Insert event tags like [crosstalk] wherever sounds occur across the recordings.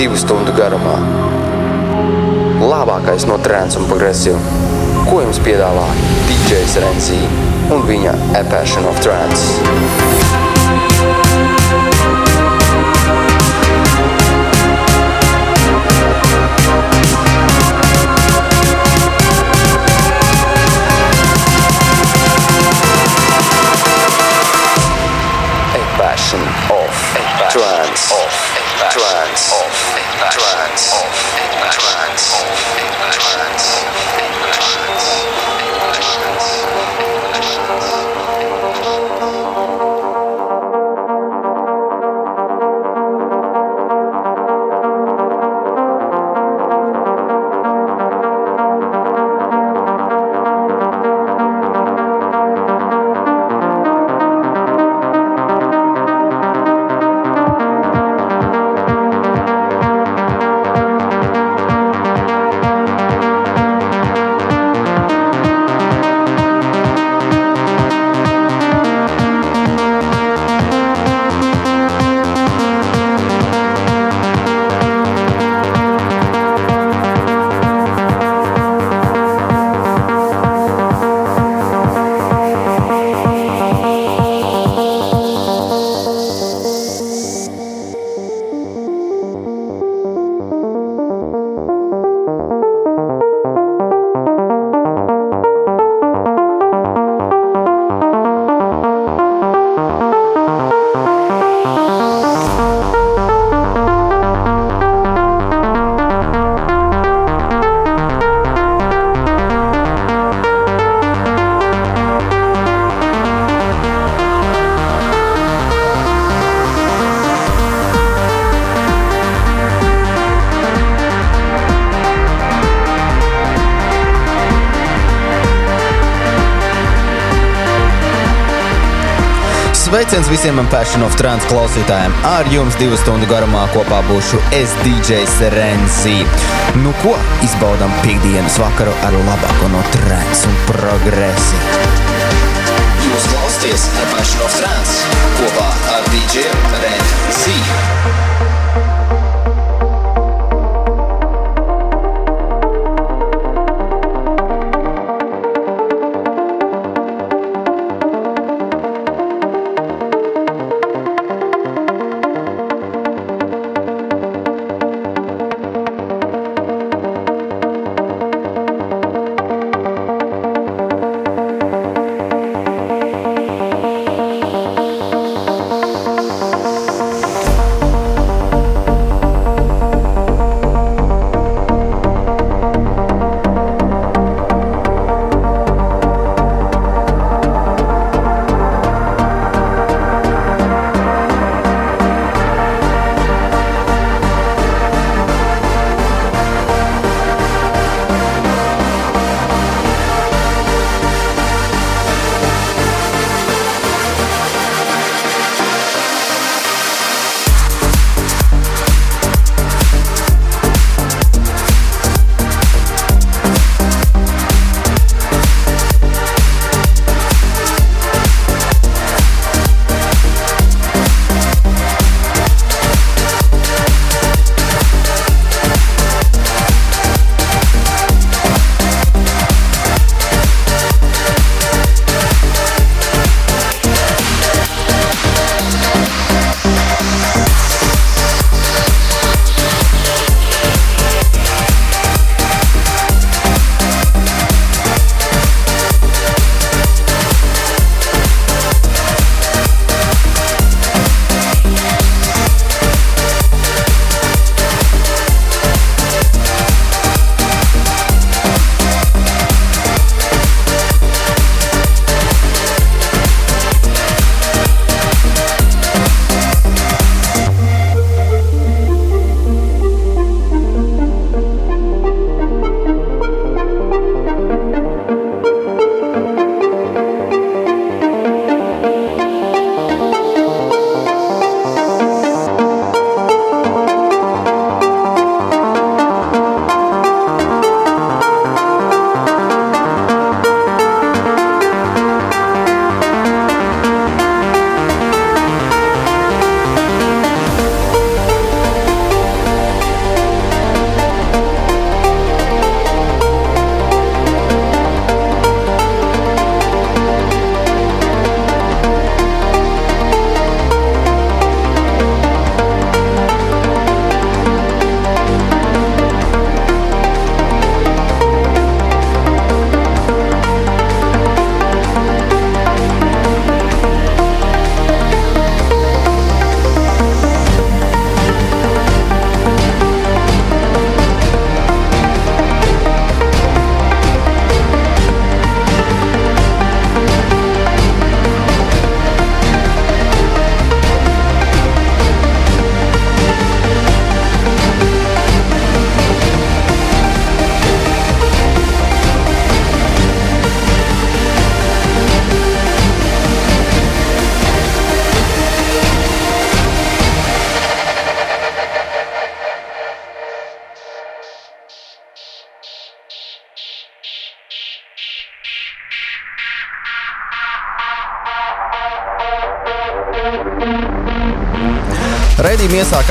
divu stundu garumā. Labākais no trends un progresīva, ko jums piedāvā DJs Renzi un viņa A Passion of Trance. A passion of trance. Trance. Trance. Trance. Sveiciens visiem Passion of Trans klausītājiem. Ar jums divu stundu garumā kopā būšu es DJs Renzi. Nu ko, izbaudām piekdienas vakaru ar labāko no trans un progresi. Jūs klausāties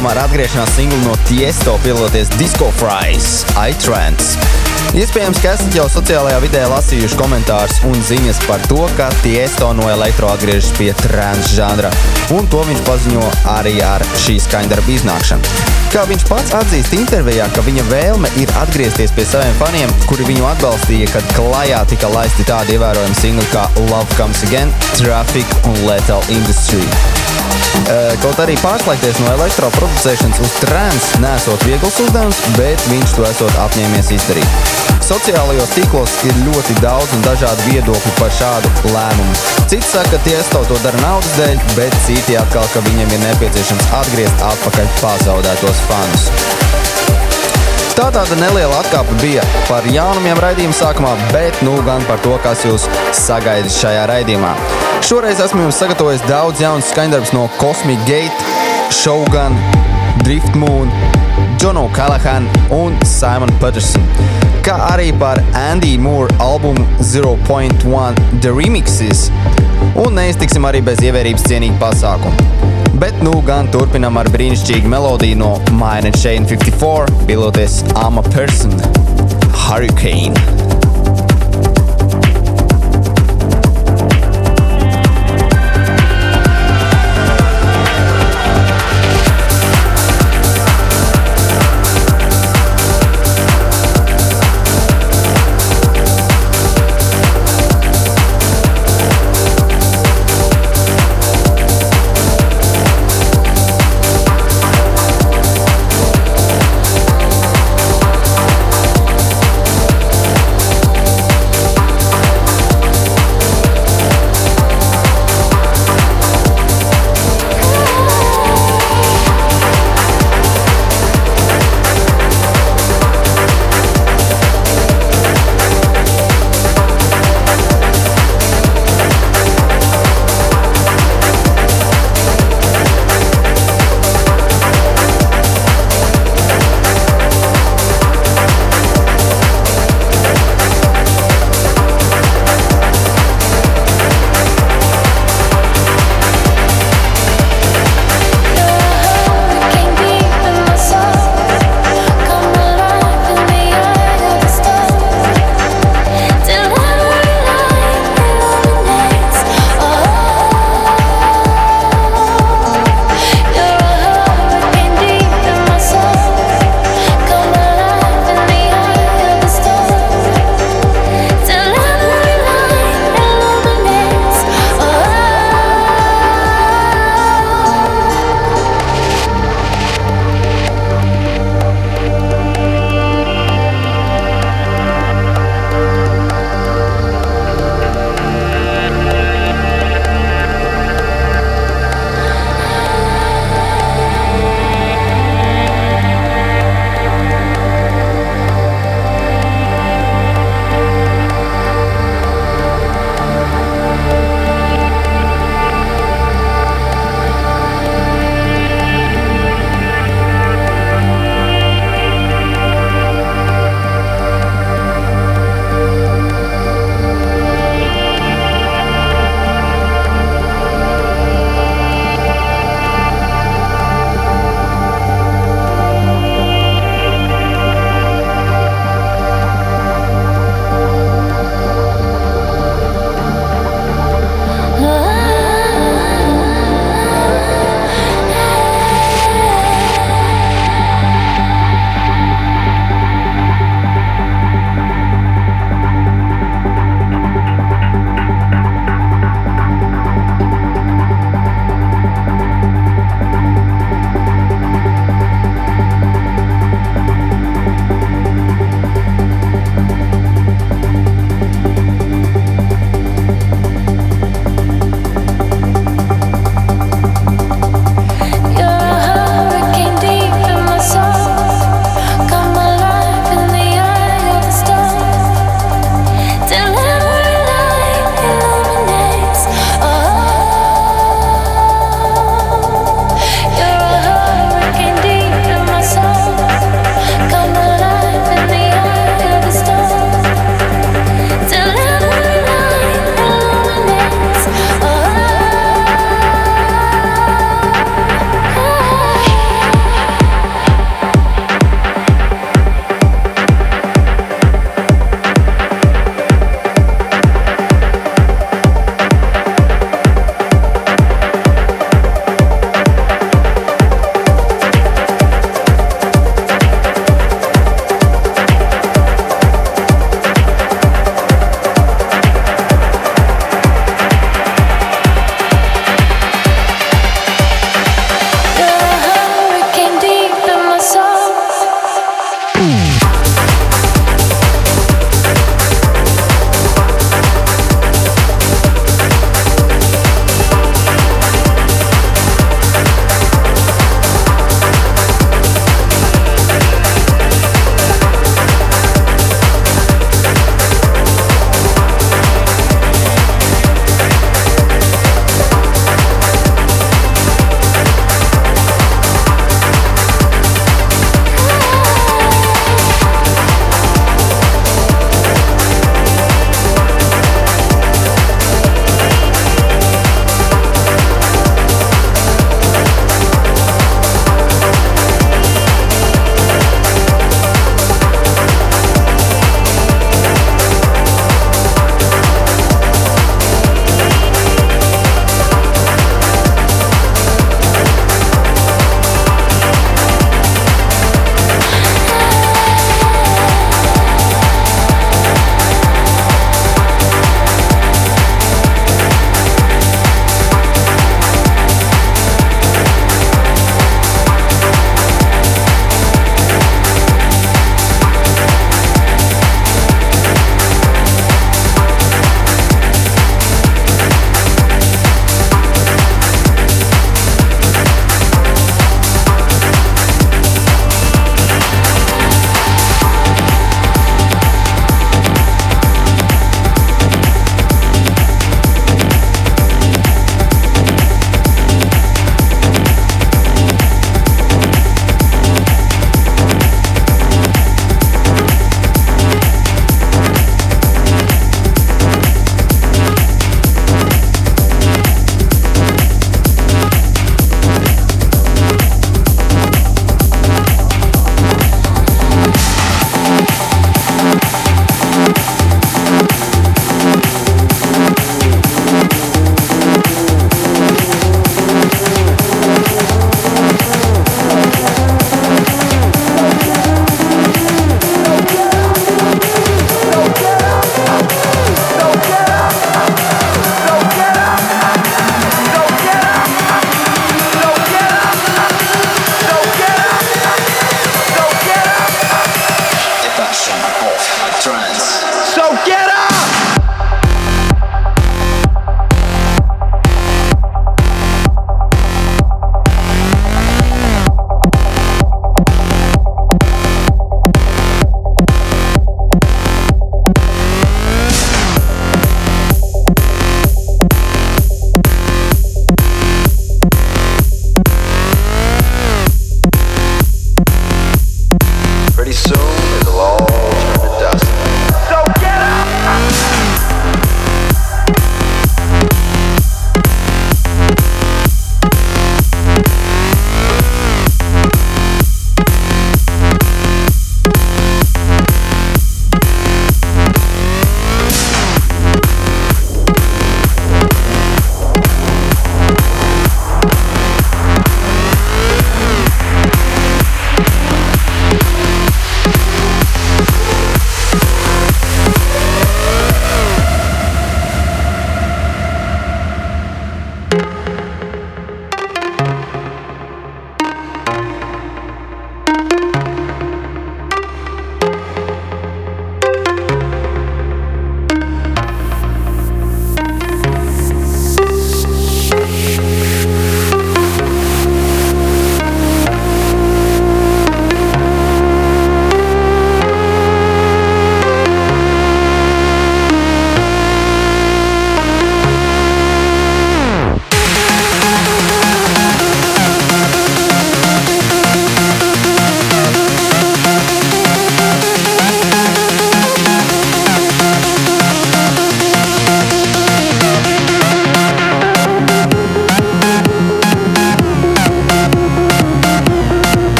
Iesākām ar atgriešanās singlu no Tiesto piloties Disco Fries, iTrans. Iespējams, ka esat jau sociālajā vidē lasījuši komentārus un ziņas par to, ka Tiesto no elektro atgriežas pie trans žanra, un to viņš paziņo arī ar šī skaņdarba iznākšanu. Kā viņš pats atzīst intervijā, ka viņa vēlme ir atgriezties pie saviem faniem, kuri viņu atbalstīja, kad klajā tika laisti tādi ievērojami singli kā Love Comes Again, Traffic un Lethal Industry. Kaut arī pārslēgties no elektroproducēšanas uz trends nesot viegls uzdevums, bet viņš to esot apņēmies izdarīt. Sociālajos tīklos ir ļoti daudz un dažādu viedokļu par šādu lēmumu. Citi saka, ka tiesto to dara naudas dēļ, bet citi atkal, ka viņiem ir nepieciešams atgriezt atpakaļ pazaudētos fanus. Tā tāda neliela atkāpe bija par jaunumiem raidījuma sākumā, bet nu gan par to, kas jūs sagaidīs šajā raidījumā. Šoreiz esmu jums sagatavojis daudz jaunu skaņdarbus no Cosmic Gate, Shogun, Drift Moon, Jono Callahan un Simon Patterson, kā arī par Andy Moore albumu 0.1 The Remixes, un neiztiksim arī bez ievērības cienīgu pasākumu. Bet nu gan turpinam ar brīnišķīgu melodiju no Mine Chain 54, piloties I'm a Person Hurricane.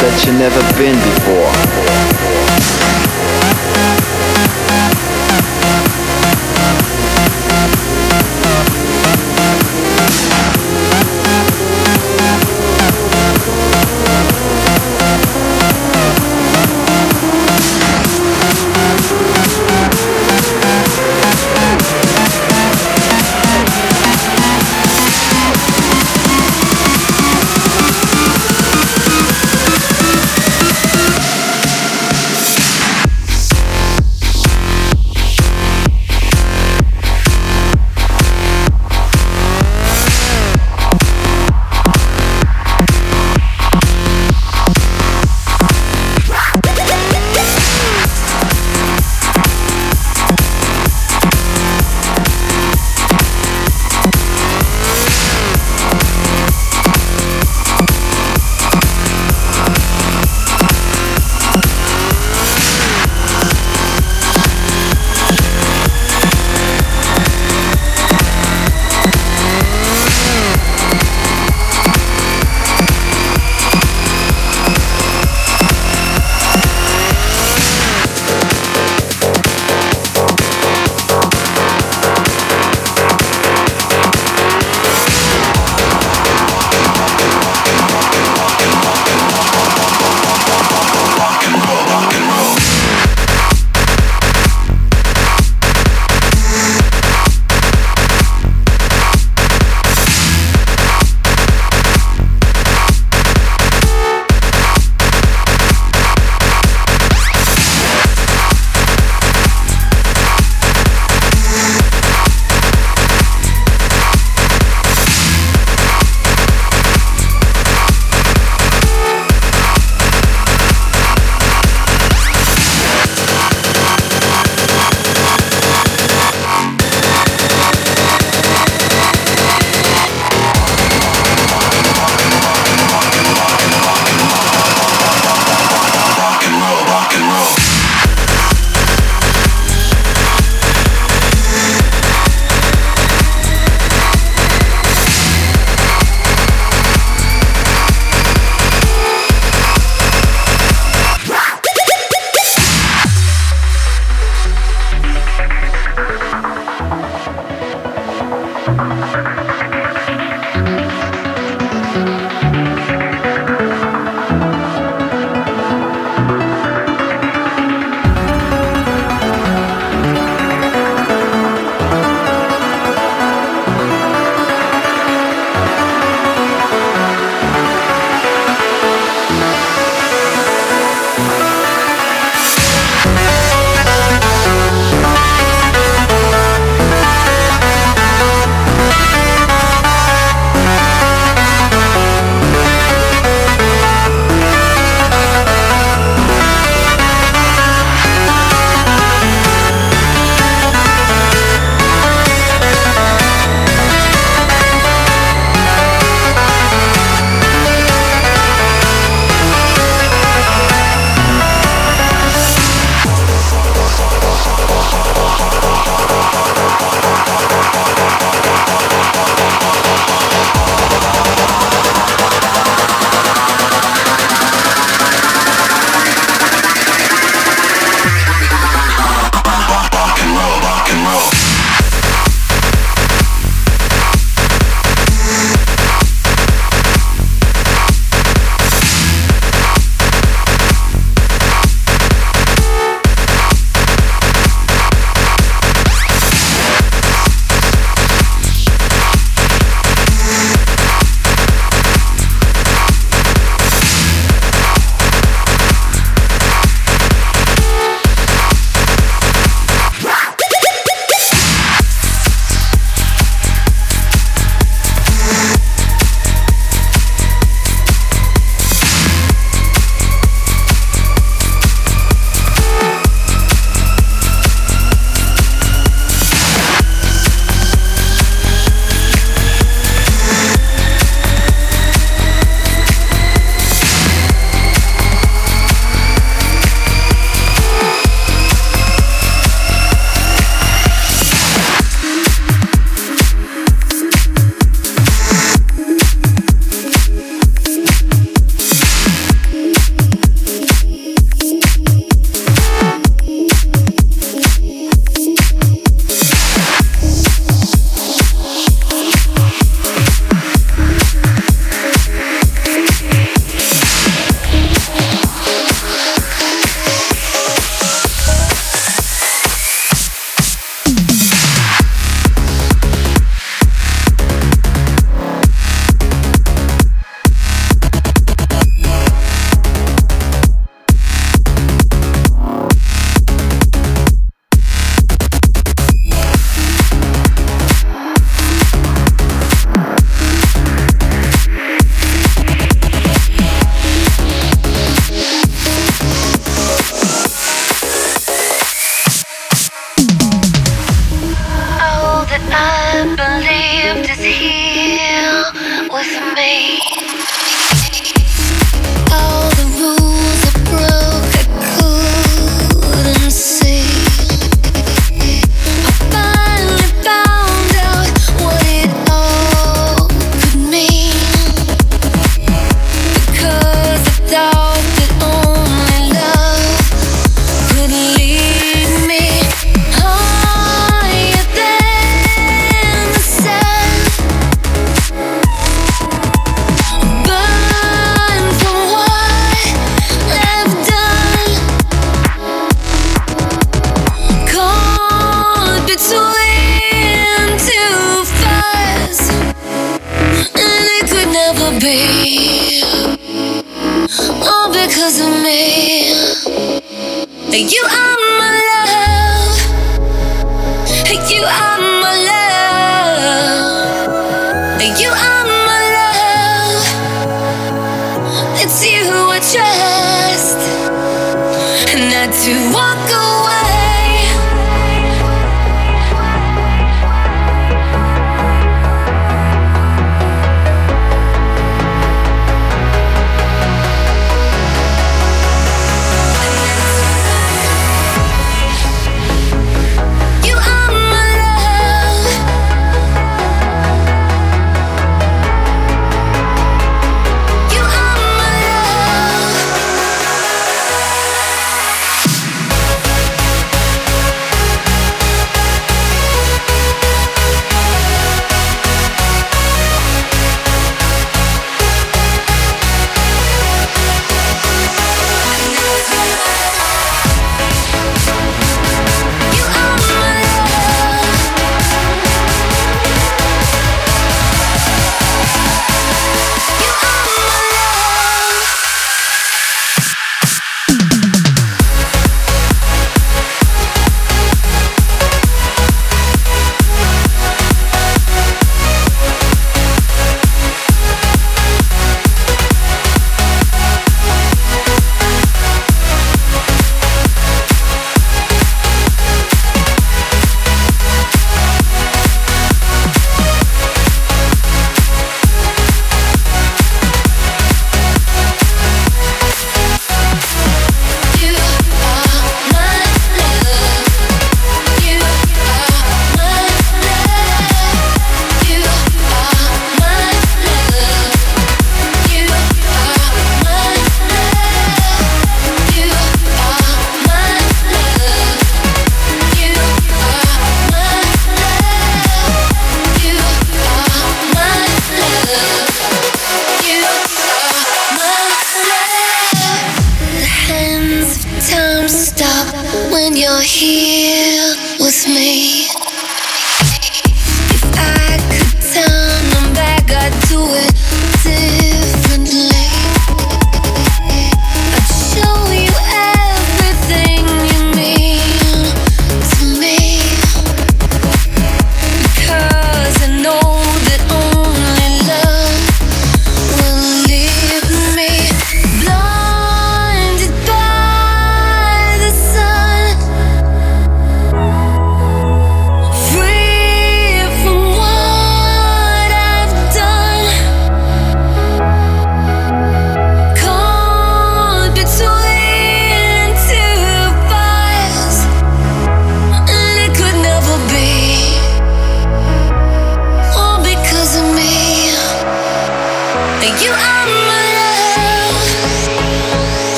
That you've never been before.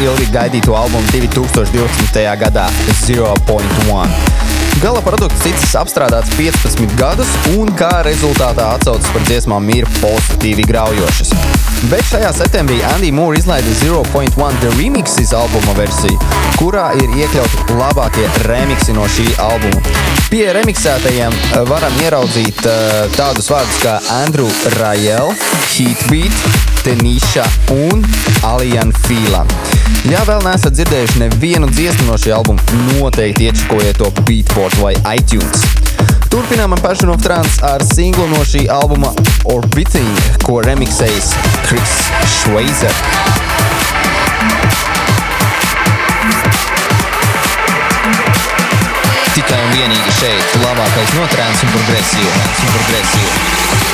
Ilgi gaidīto albumu 2012. gadā Zero Point One. Gala produkts ticis apstrādāts 15 gadus, un kā rezultātā atsauces par dziesmām ir pozitīvi graujošas. Bet šajā septembrī Andy Moore izlaida 0.1 The Remixes albuma versiju, kurā ir iekļauti labākie remixi no šī albuma. Pie remixētajiem eh, varam ieraudzīt uh, tādus vārdus kā Andrew Rajel, Heatbeat, Tenisha un Alian Fīla. Ja vēl neesat dzirdējuši nevienu dziesmu no šī albuma, noteikti iečakojiet to Beatport vai iTunes. Turpinām ar Passion of Trance ar singlu no šī albuma Orbiting, ko remixējis Chris Schweizer. Tikai un vienīgi šeit labākais no trance un progresīva. Un progresīva.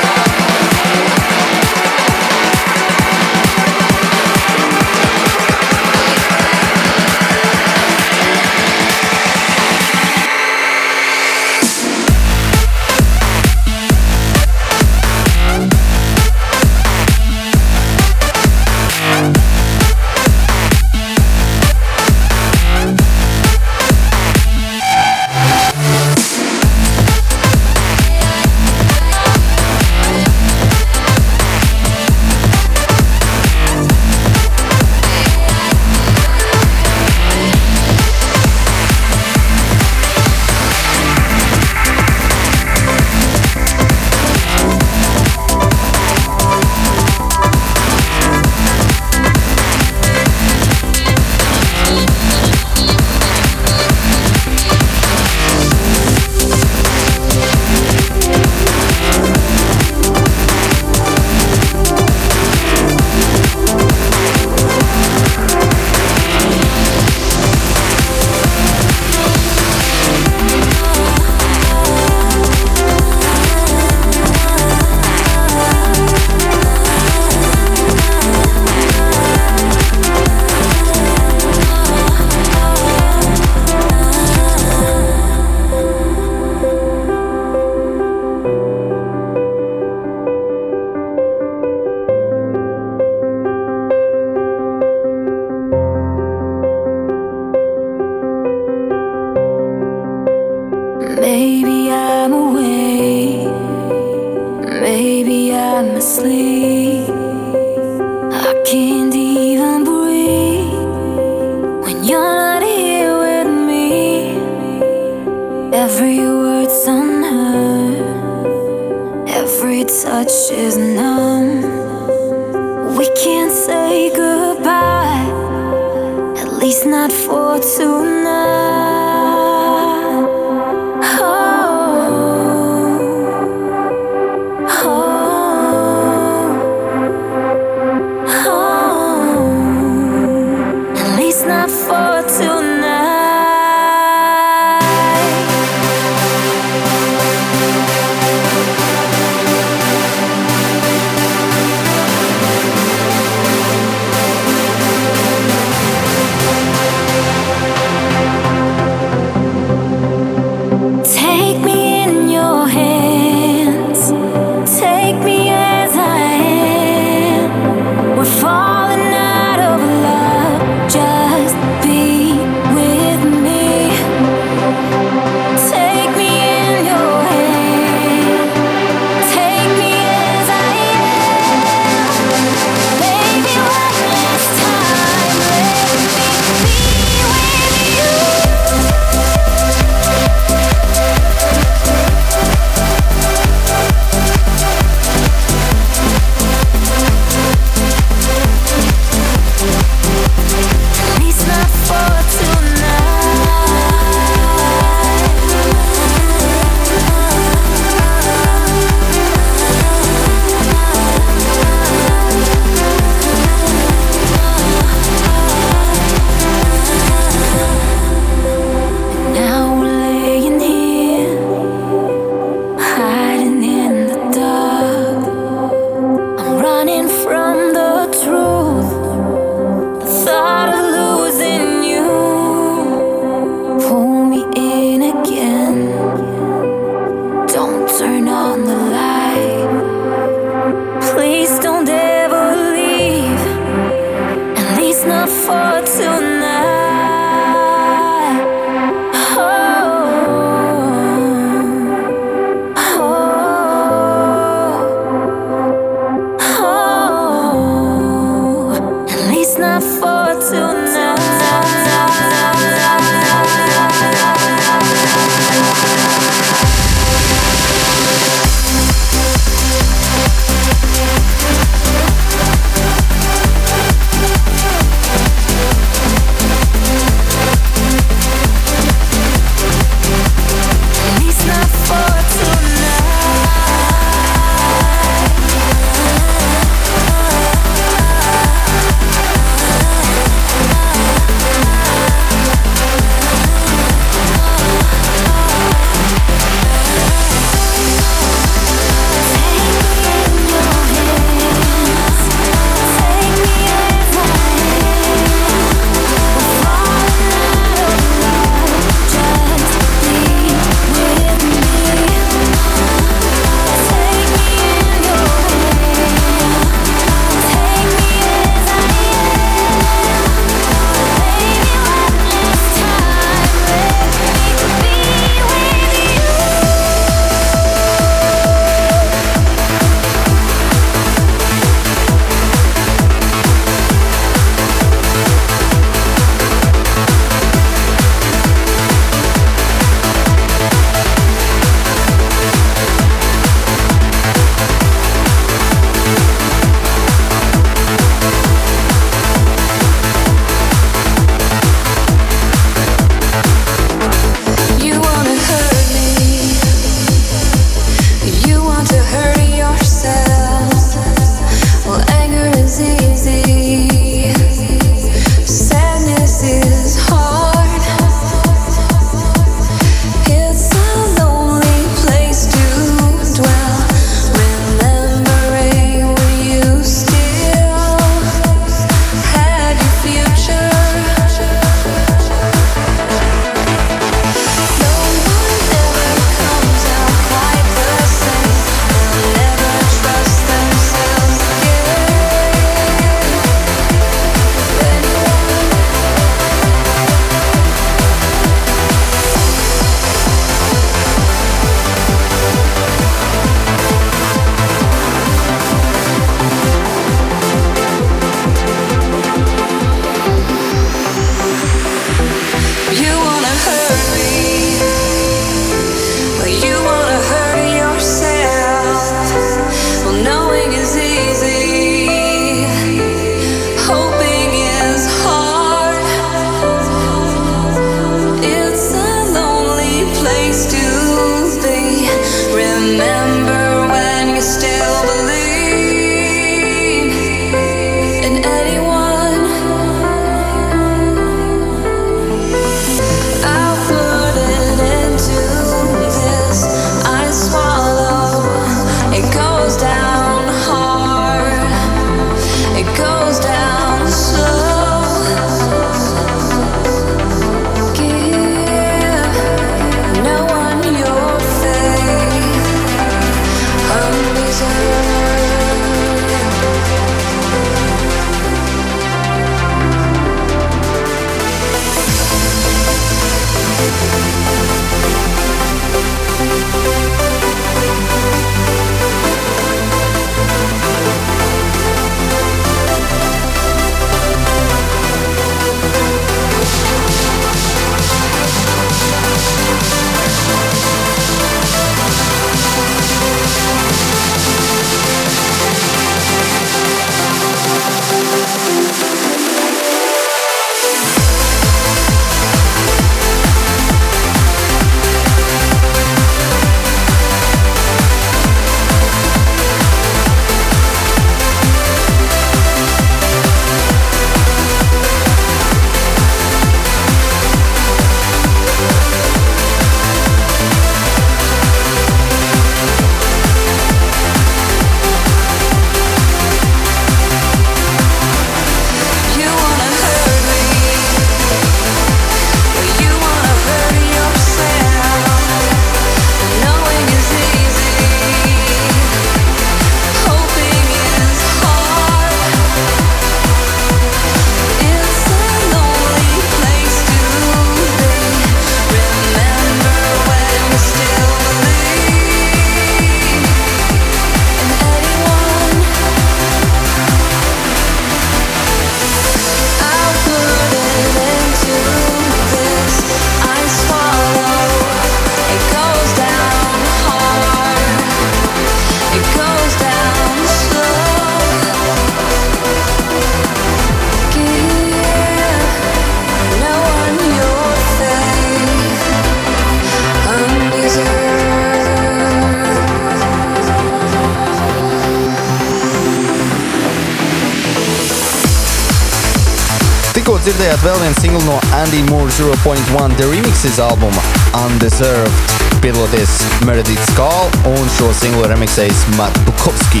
0.1 The Remixes albuma Undeserved, piedaloties Meredith Skal un šo singlu remixējis Matt Bukovski.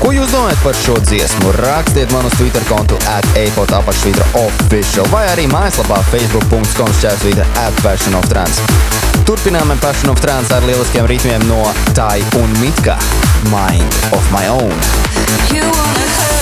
Ko jūs domājat par šo dziesmu? Rakstiet man uz Twitter kontu at apot apakšvītra official vai arī mājaslapā facebook.com šķērsvītra at Passion of Trance. Turpinām Passion of Trance ar lieliskiem ritmiem no Tai un Mitka Mind of My Own. You wanna hurt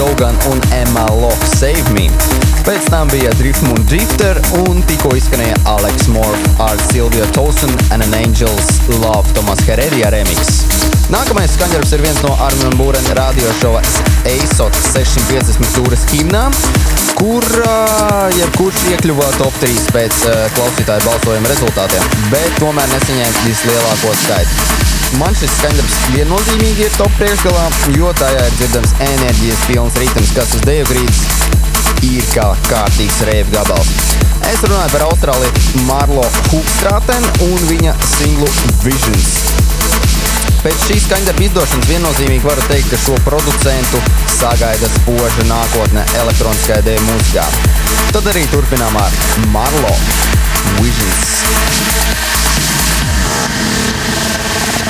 Shogun un Emma Locke Save Me. Pēc tam bija Driftmoon Drifter un tikko izskanēja Alex Morph ar Silvio Tolson and an Angel's Love Tomas Heredia remix. Nākamais skaņdarbs ir viens no Armin Būren radiošova ASOT 650 stūres himnām, kur jebkurš iekļuva top 3 pēc klausītāju balsojuma rezultātiem, bet tomēr nesaņēma vislielāko skaitu. Man šis skaņdarbs viennozīmīgi ir top priekšgalā, jo tajā ir dzirdams enerģijas pilns ritms, kas uz deju grīdas ir kā kārtīgs rēp gabals. Es runāju par austrālietu Marlo Hookstrāten un viņa singlu Visions. Pēc šīs skaņdarba izdošanas viennozīmīgi varu teikt, ka šo producentu sagaida spoža nākotne elektroniskajā dēļ mūzikā. Tad arī turpinām ar Marlo Visions.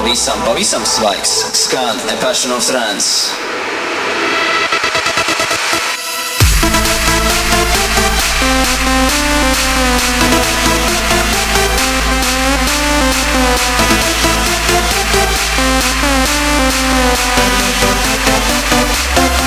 Pavisam, pavisam svaigs skan A Passion of Trance. Thank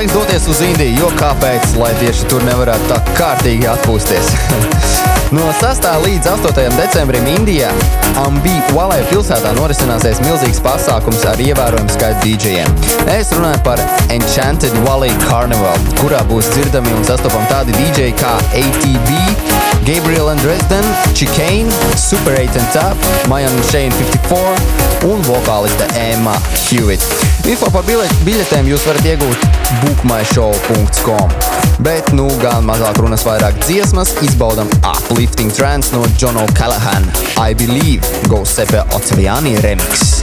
Laiks doties uz Indiju, jo kāpēc, lai tieši tur nevarētu tā kārtīgi atpūsties. [laughs] no 6. līdz 8. decembrim Indijā Ambi Valai pilsētā norisināsies milzīgs pasākums ar ievērojumu skaitu DJiem. Es runāju par Enchanted Valley Carnival, kurā būs dzirdami un sastopami tādi DJ kā ATB, Gabriel and Dresden, Chicane, Super 8 and Top, Mayan Shane 54 un vokāliste Emma Hewitt. Info par biļet, biļetēm jūs varat iegūt bookmyshow.com. Bet nu gan mazāk runas, vairāk dziesmas, izbaudam Uplifting Trance no John O'Callaghan. I Believe, Giuseppe Ottaviani remix.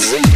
Renzi.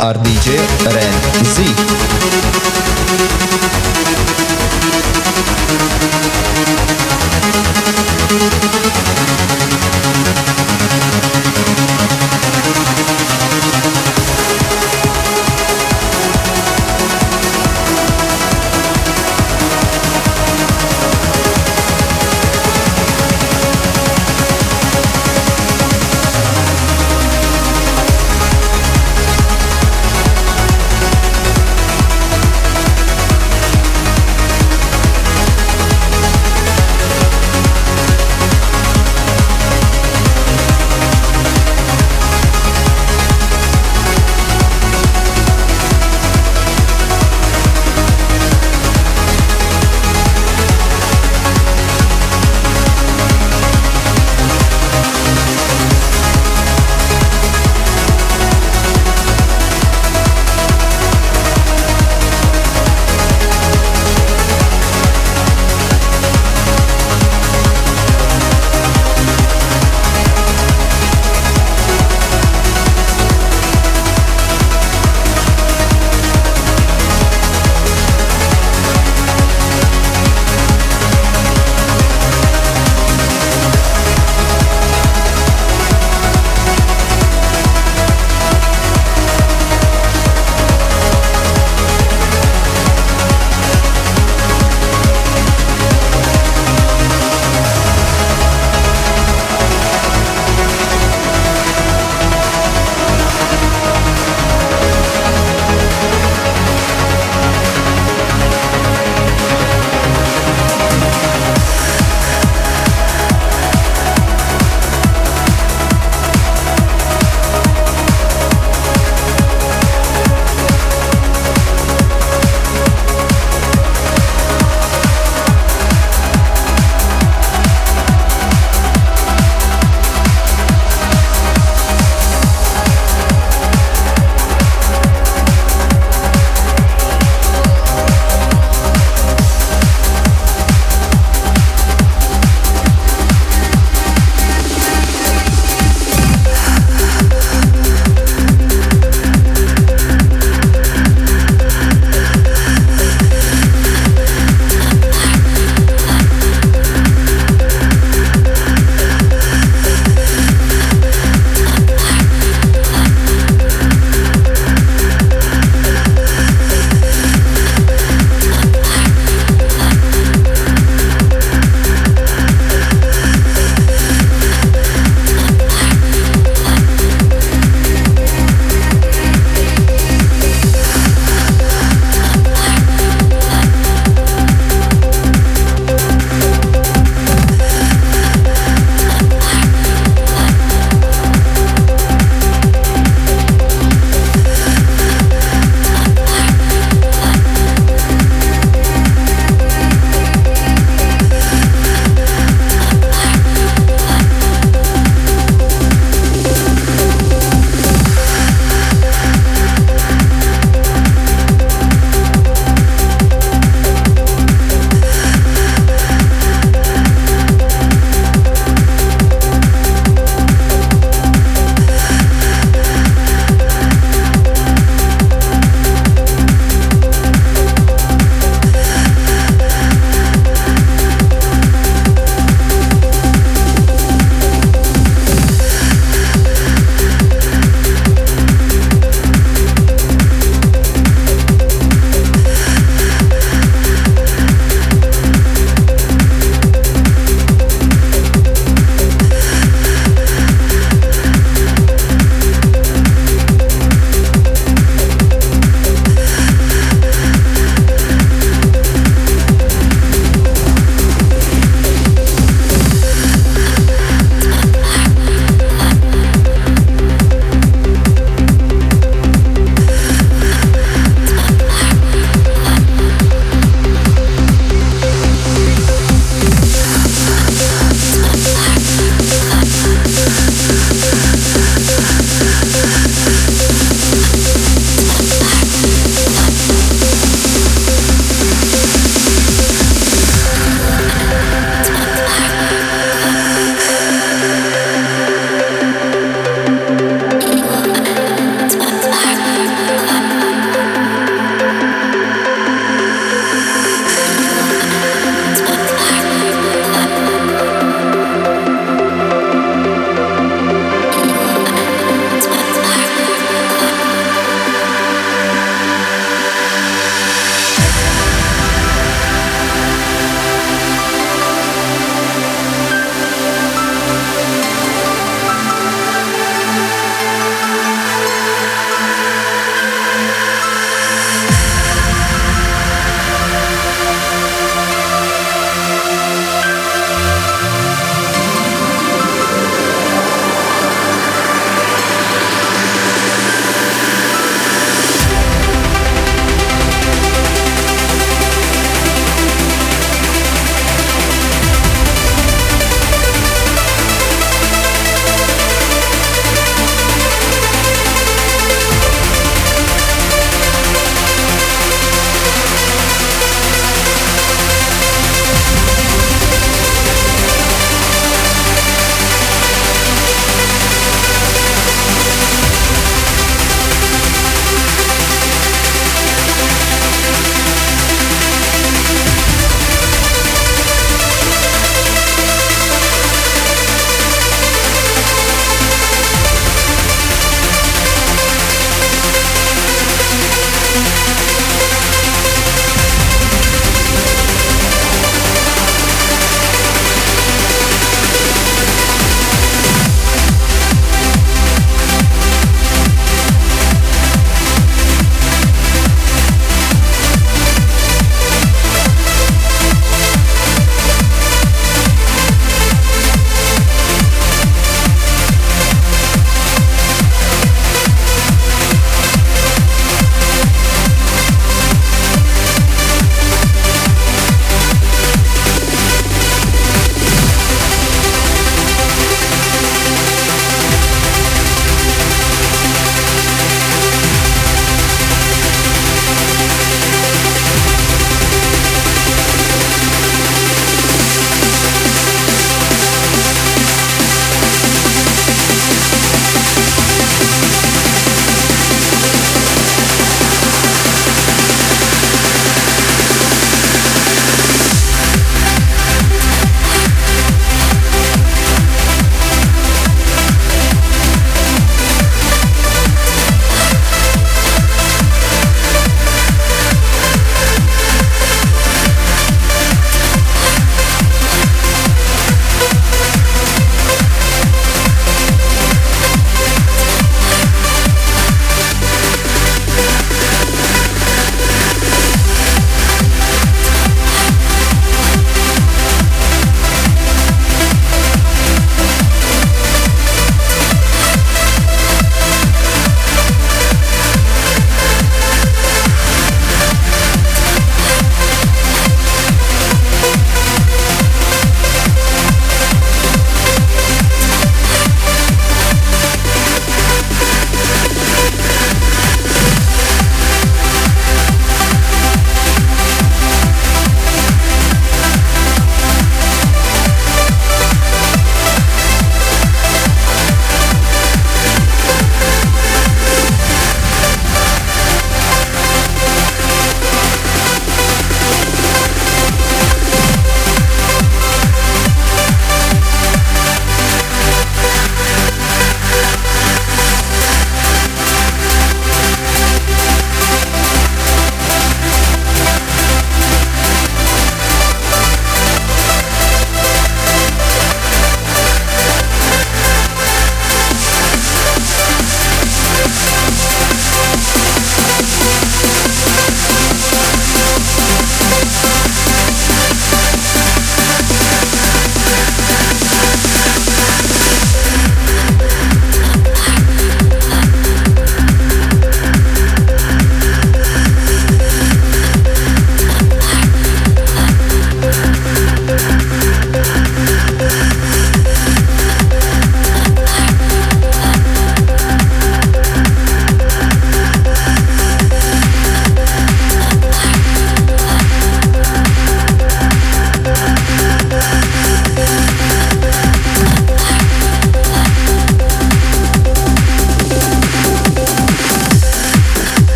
Kopā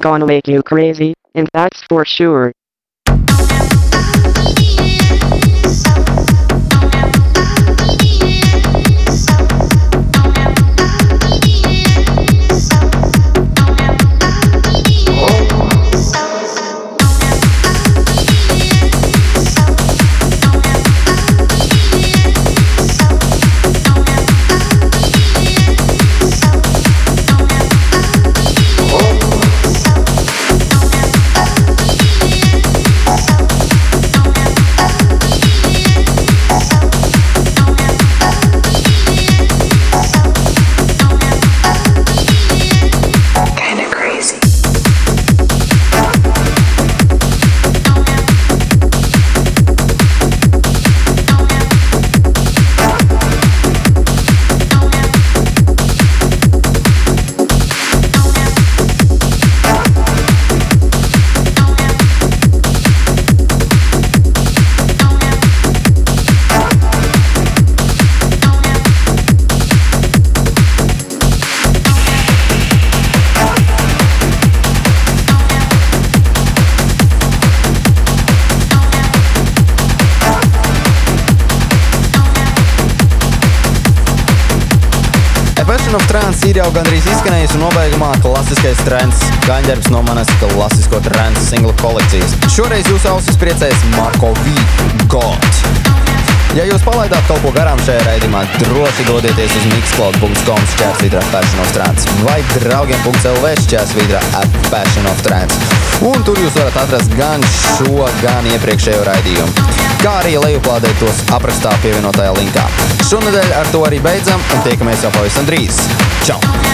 gonna make you crazy, and that's for sure. jau gandrīz izskanējis, un nobeigumā klasiskais trends, gandarbs no manas klasisko trends singla kolekcijas. Šoreiz jūsu ausis priecēs Marko V. God. Ja jūs palaidāt kaut ko garām šajā raidījumā, droši dodieties uz mixcloud.com šķērsvītrā Fashion of Trends vai draugiem.lv šķērsvītrā at Fashion of Trends. Un tur jūs varat atrast gan šo, gan iepriekšējo raidījumu, kā arī lejuplādēt tos aprakstā pievienotajā linkā. Šonadēļ ar to arī beidzam un tiekamies jau pavisam drīz. 叫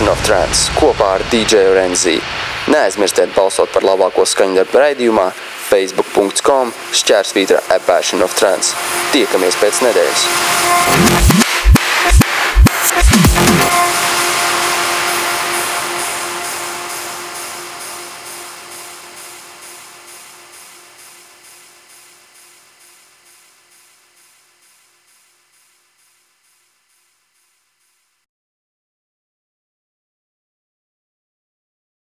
Passion of Trance kopā ar DJ Renzi. Neaizmirstiet balsot par labāko skaņdarbu raidījumā facebook.com šķērsvītra A Passion of Trance. Tiekamies pēc nedēļas.